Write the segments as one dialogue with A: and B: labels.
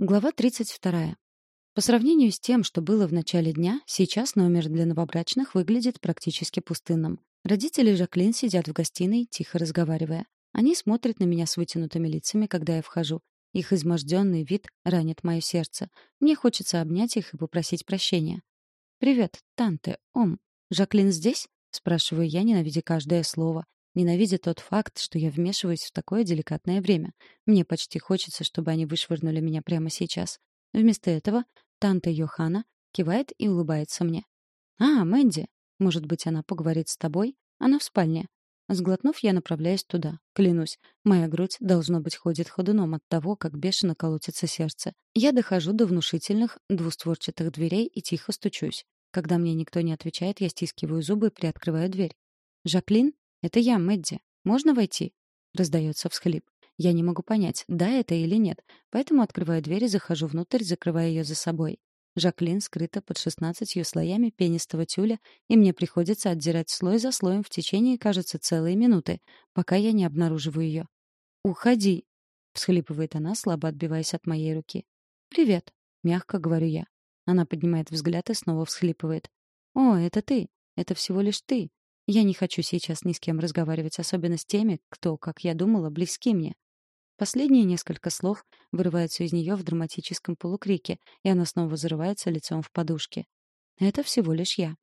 A: Глава 32. По сравнению с тем, что было в начале дня, сейчас номер для новобрачных выглядит практически пустынным. Родители Жаклин сидят в гостиной, тихо разговаривая. Они смотрят на меня с вытянутыми лицами, когда я вхожу. Их изможденный вид ранит мое сердце. Мне хочется обнять их и попросить прощения. «Привет, Танте, Ом. Жаклин здесь?» — спрашиваю я, ненавидя каждое слово. Ненавидя тот факт, что я вмешиваюсь в такое деликатное время. Мне почти хочется, чтобы они вышвырнули меня прямо сейчас. Вместо этого Танта Йохана кивает и улыбается мне. «А, Мэнди, может быть, она поговорит с тобой? Она в спальне». Сглотнув, я направляюсь туда. Клянусь, моя грудь, должно быть, ходит ходуном от того, как бешено колотится сердце. Я дохожу до внушительных двустворчатых дверей и тихо стучусь. Когда мне никто не отвечает, я стискиваю зубы и приоткрываю дверь. «Жаклин?» «Это я, Мэдди. Можно войти?» Раздается всхлип. Я не могу понять, да это или нет, поэтому открываю дверь и захожу внутрь, закрывая ее за собой. Жаклин скрыта под шестнадцатью слоями пенистого тюля, и мне приходится отдирать слой за слоем в течение, кажется, целые минуты, пока я не обнаруживаю ее. «Уходи!» — всхлипывает она, слабо отбиваясь от моей руки. «Привет!» — мягко говорю я. Она поднимает взгляд и снова всхлипывает. «О, это ты! Это всего лишь ты! Я не хочу сейчас ни с кем разговаривать, особенно с теми, кто, как я думала, близки мне. Последние несколько слов вырываются из нее в драматическом полукрике, и она снова зарывается лицом в подушке. Это всего лишь я.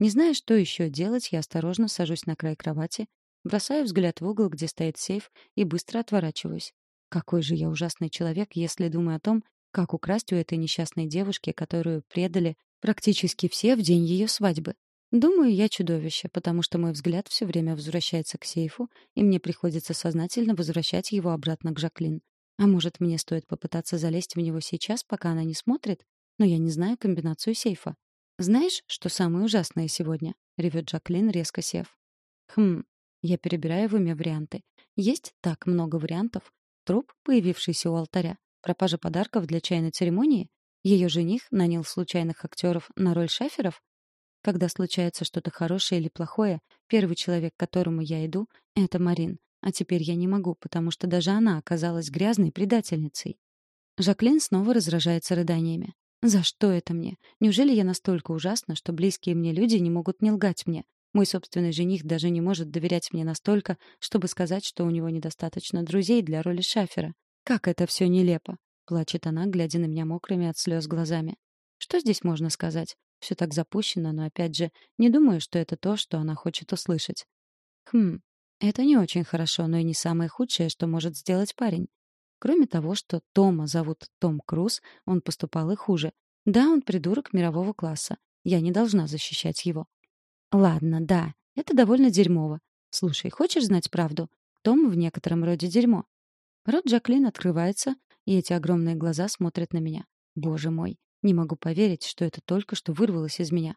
A: Не зная, что еще делать, я осторожно сажусь на край кровати, бросаю взгляд в угол, где стоит сейф, и быстро отворачиваюсь. Какой же я ужасный человек, если думаю о том, как украсть у этой несчастной девушки, которую предали практически все в день ее свадьбы. Думаю, я чудовище, потому что мой взгляд все время возвращается к сейфу, и мне приходится сознательно возвращать его обратно к Жаклин. А может, мне стоит попытаться залезть в него сейчас, пока она не смотрит? Но я не знаю комбинацию сейфа. «Знаешь, что самое ужасное сегодня?» — ревет Жаклин, резко сев. «Хм...» — я перебираю в уме варианты. Есть так много вариантов. Труп, появившийся у алтаря. Пропажа подарков для чайной церемонии. Ее жених нанял случайных актеров на роль шаферов. Когда случается что-то хорошее или плохое, первый человек, к которому я иду, — это Марин. А теперь я не могу, потому что даже она оказалась грязной предательницей. Жаклин снова разражается рыданиями. «За что это мне? Неужели я настолько ужасна, что близкие мне люди не могут не лгать мне? Мой собственный жених даже не может доверять мне настолько, чтобы сказать, что у него недостаточно друзей для роли шафера. Как это все нелепо!» — плачет она, глядя на меня мокрыми от слез глазами. Что здесь можно сказать? Все так запущено, но опять же, не думаю, что это то, что она хочет услышать. Хм, это не очень хорошо, но и не самое худшее, что может сделать парень. Кроме того, что Тома зовут Том Круз, он поступал и хуже. Да, он придурок мирового класса. Я не должна защищать его. Ладно, да, это довольно дерьмово. Слушай, хочешь знать правду? Том в некотором роде дерьмо. Рот Джаклин открывается, и эти огромные глаза смотрят на меня. Боже мой, не могу поверить, что это только что вырвалось из меня.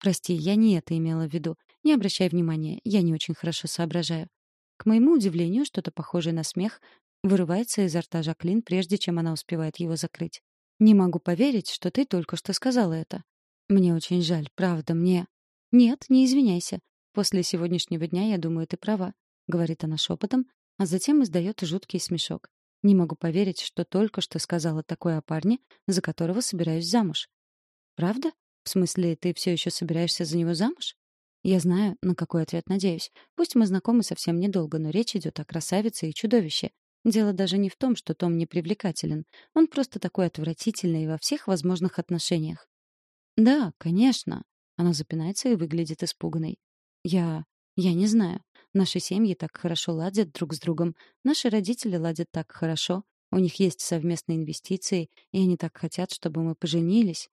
A: Прости, я не это имела в виду. Не обращай внимания, я не очень хорошо соображаю. К моему удивлению, что-то похожее на смех вырывается изо рта Жаклин, прежде чем она успевает его закрыть. «Не могу поверить, что ты только что сказала это. Мне очень жаль, правда, мне...» «Нет, не извиняйся. После сегодняшнего дня, я думаю, ты права», — говорит она шепотом, а затем издает жуткий смешок. Не могу поверить, что только что сказала такое о парне, за которого собираюсь замуж. Правда? В смысле, ты все еще собираешься за него замуж? Я знаю, на какой ответ надеюсь. Пусть мы знакомы совсем недолго, но речь идет о красавице и чудовище. Дело даже не в том, что Том не привлекателен. Он просто такой отвратительный во всех возможных отношениях. Да, конечно. Она запинается и выглядит испуганной. Я... я не знаю. Наши семьи так хорошо ладят друг с другом. Наши родители ладят так хорошо. У них есть совместные инвестиции, и они так хотят, чтобы мы поженились.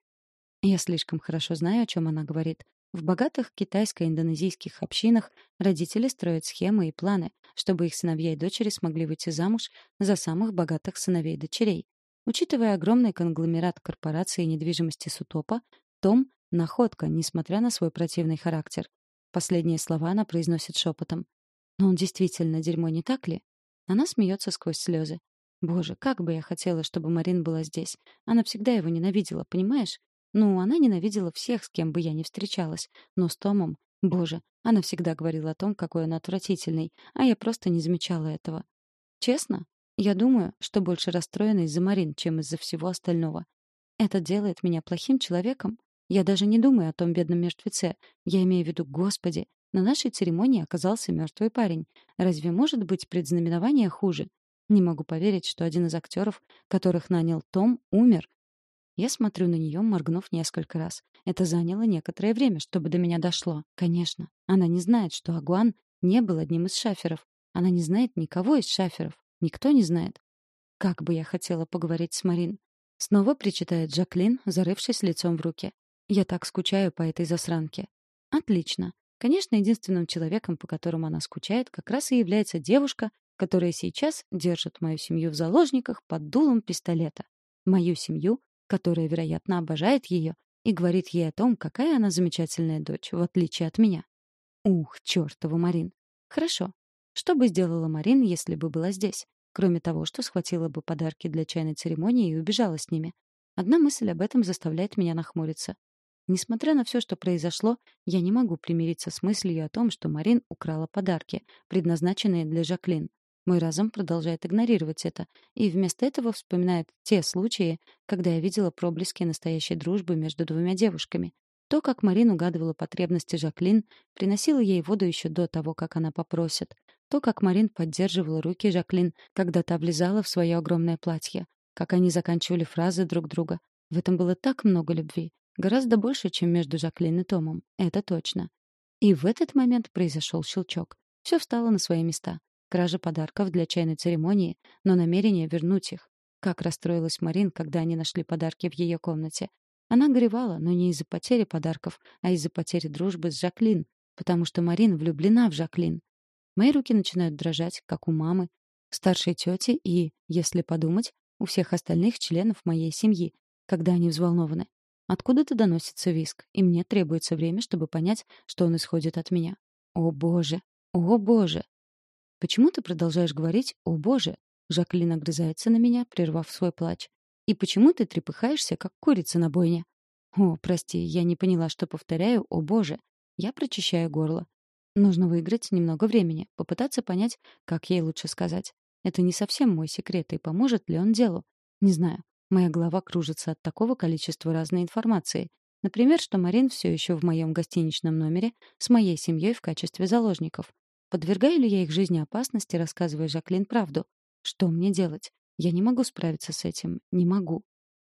A: Я слишком хорошо знаю, о чем она говорит. В богатых китайско-индонезийских общинах родители строят схемы и планы, чтобы их сыновья и дочери смогли выйти замуж за самых богатых сыновей и дочерей. Учитывая огромный конгломерат корпорации недвижимости Сутопа, Том — находка, несмотря на свой противный характер. Последние слова она произносит шепотом. Но он действительно дерьмо, не так ли? Она смеется сквозь слезы. Боже, как бы я хотела, чтобы Марин была здесь. Она всегда его ненавидела, понимаешь? Ну, она ненавидела всех, с кем бы я ни встречалась. Но с Томом, боже, она всегда говорила о том, какой он отвратительный, а я просто не замечала этого. Честно? Я думаю, что больше расстроена из-за Марин, чем из-за всего остального. Это делает меня плохим человеком. Я даже не думаю о том бедном мертвеце. Я имею в виду, Господи, на нашей церемонии оказался мертвый парень. Разве может быть предзнаменование хуже? Не могу поверить, что один из актеров, которых нанял Том, умер. Я смотрю на нее, моргнув несколько раз. Это заняло некоторое время, чтобы до меня дошло. Конечно, она не знает, что Агуан не был одним из шаферов. Она не знает никого из шаферов. Никто не знает. Как бы я хотела поговорить с Марин. Снова причитает Жаклин, зарывшись лицом в руки. Я так скучаю по этой засранке. Отлично. Конечно, единственным человеком, по которому она скучает, как раз и является девушка, которая сейчас держит мою семью в заложниках под дулом пистолета. Мою семью, которая, вероятно, обожает ее и говорит ей о том, какая она замечательная дочь, в отличие от меня. Ух, чертова Марин. Хорошо. Что бы сделала Марин, если бы была здесь? Кроме того, что схватила бы подарки для чайной церемонии и убежала с ними. Одна мысль об этом заставляет меня нахмуриться. Несмотря на все, что произошло, я не могу примириться с мыслью о том, что Марин украла подарки, предназначенные для Жаклин. Мой разум продолжает игнорировать это, и вместо этого вспоминает те случаи, когда я видела проблески настоящей дружбы между двумя девушками. То, как Марин угадывала потребности Жаклин, приносила ей воду еще до того, как она попросит. То, как Марин поддерживала руки Жаклин, когда та влезала в свое огромное платье. Как они заканчивали фразы друг друга. В этом было так много любви. Гораздо больше, чем между Жаклин и Томом. Это точно. И в этот момент произошел щелчок. Все встало на свои места кража подарков для чайной церемонии, но намерение вернуть их. Как расстроилась Марин, когда они нашли подарки в ее комнате. Она горевала, но не из-за потери подарков, а из-за потери дружбы с Жаклин, потому что Марин влюблена в Жаклин. Мои руки начинают дрожать, как у мамы, старшей тети и, если подумать, у всех остальных членов моей семьи, когда они взволнованы. Откуда-то доносится виск, и мне требуется время, чтобы понять, что он исходит от меня. О боже! О боже! «Почему ты продолжаешь говорить «О, Боже»?» Жаклин огрызается на меня, прервав свой плач. «И почему ты трепыхаешься, как курица на бойне?» «О, прости, я не поняла, что повторяю «О, Боже». Я прочищаю горло. Нужно выиграть немного времени, попытаться понять, как ей лучше сказать. Это не совсем мой секрет, и поможет ли он делу? Не знаю. Моя голова кружится от такого количества разной информации. Например, что Марин все еще в моем гостиничном номере с моей семьей в качестве заложников. Подвергаю ли я их жизни опасности, рассказывая Жаклин правду? Что мне делать? Я не могу справиться с этим. Не могу.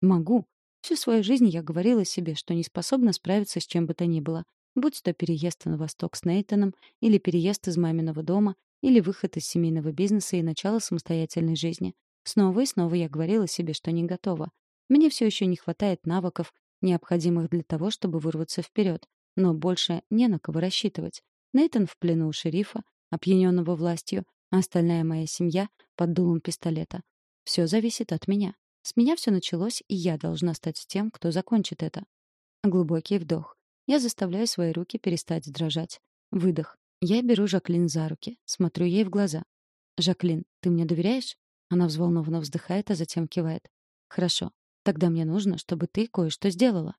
A: Могу. Всю свою жизнь я говорила себе, что не способна справиться с чем бы то ни было. Будь то переезд на восток с Нейтаном, или переезд из маминого дома, или выход из семейного бизнеса и начало самостоятельной жизни. Снова и снова я говорила себе, что не готова. Мне все еще не хватает навыков, необходимых для того, чтобы вырваться вперед. Но больше не на кого рассчитывать. Нейтан в плену у шерифа, опьяненного властью, а остальная моя семья под дулом пистолета. Все зависит от меня. С меня все началось, и я должна стать тем, кто закончит это. Глубокий вдох. Я заставляю свои руки перестать дрожать. Выдох. Я беру Жаклин за руки, смотрю ей в глаза. «Жаклин, ты мне доверяешь?» Она взволнованно вздыхает, а затем кивает. «Хорошо. Тогда мне нужно, чтобы ты кое-что сделала».